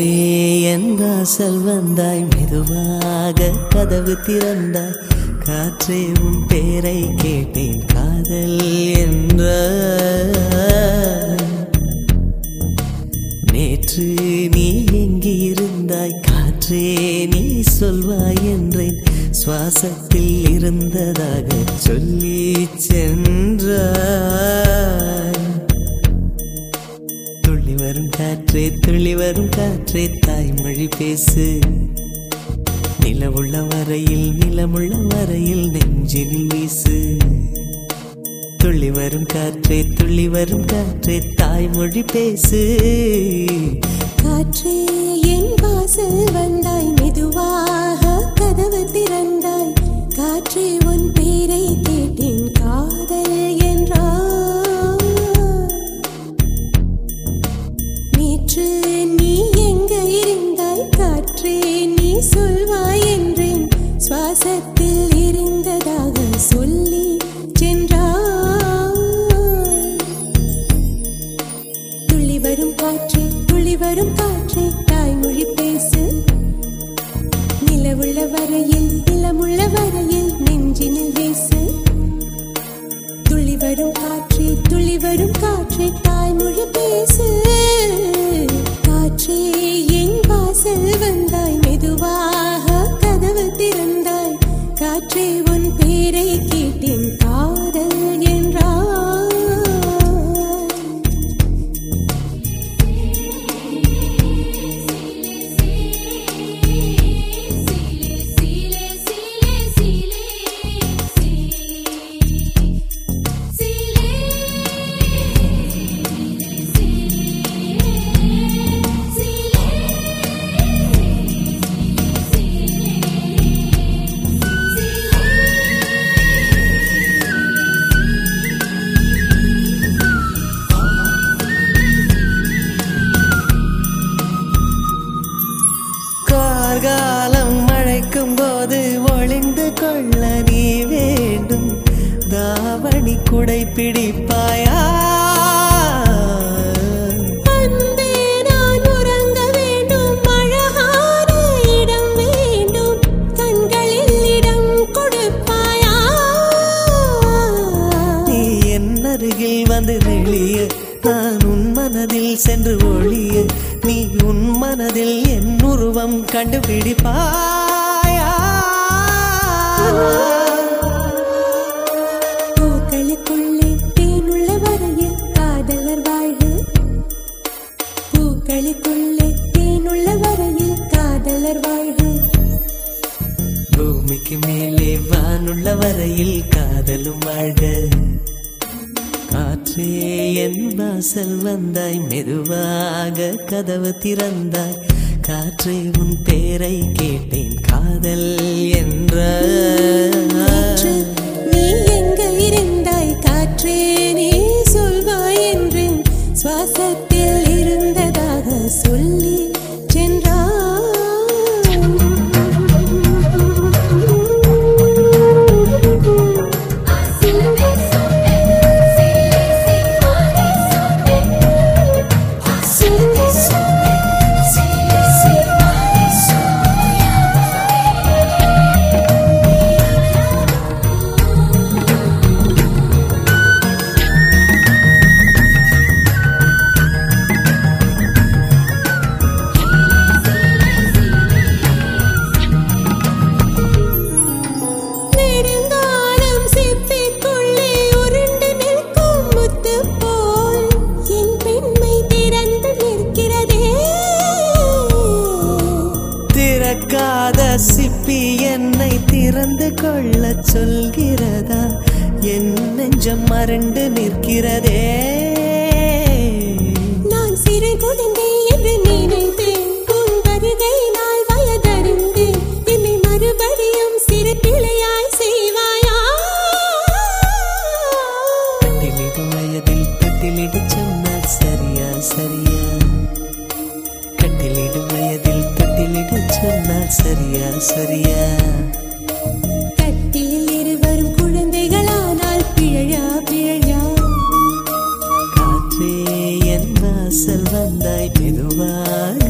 காற்றே எந்த செல்வந்தாய் மெதுவாக கதவு திறந்தாய்? காற்றே உன் பேரை கேட்டேன் காதல் என்ற. நேற்று நீ எங்கிருந்தாய்? காற்றே நீ சொல்வாய் என்றேன். சுவாசத்தில் இருந்ததாக சொல்லி சென்றாய். காற்றே துள்ளி வரும் காற்றே தாய்மொழி பேசு. நிலவுள்ள வரையில் நிலமுள்ள வரையில் நெஞ்சினில் வீசு. துள்ளி வரும் காற்றே துள்ளி வரும் காற்றே தாய்மொழி பேசு. காற்றே என் வாசல் வந்தாய் மெதுவாக கதவு திறந்தாய். காற்றே வரும் காற்றே துள்ளி வரும் காற்றே தாய்மொழி பேசு. நிலவுள்ள வரையில் நிலமுள்ள வரையில் நெஞ்சினில் வீசு. துளி வரும் காற்று நீ என் அருகில் வந்து நெளிய நான் உன் மனதில் சென்று ஒளிய நீ உன் மனதில் என் உருவம் கண்டுபிடிப்பாயா? வரையில் காதலும் வாழ்க. காற்றே என் வாசல் வந்தாய் மெதுவாக கதவு திறந்தாய். காற்றே உன் பேரை கேட்டேன் காதல் என்ற திறந்து கொள்ள சொல்கிறதா? என் நெஞ்சம் மறண்டு நிற்கிறதே. நான் சிறு குழந்தை என்று நினைத்தேன் உன் வருகை நாள் வயதறிந்தேன் என்னை மறுபடியும் சிறு பிள்ளையாய் செய்வாயா? கட்டிலிடும் வயதில் தொட்டிலிடு சொன்னால் சரியா சரியா? கட்டிலிடும் வயதில் தொட்டிலிடு சொன்னால் சரியா சரியா? வந்தாய் மெதுவாக